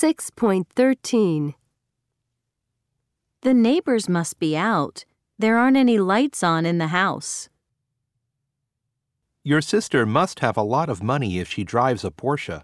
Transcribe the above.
6.13 The neighbors must be out. There aren't any lights on in the house. Your sister must have a lot of money if she drives a Porsche.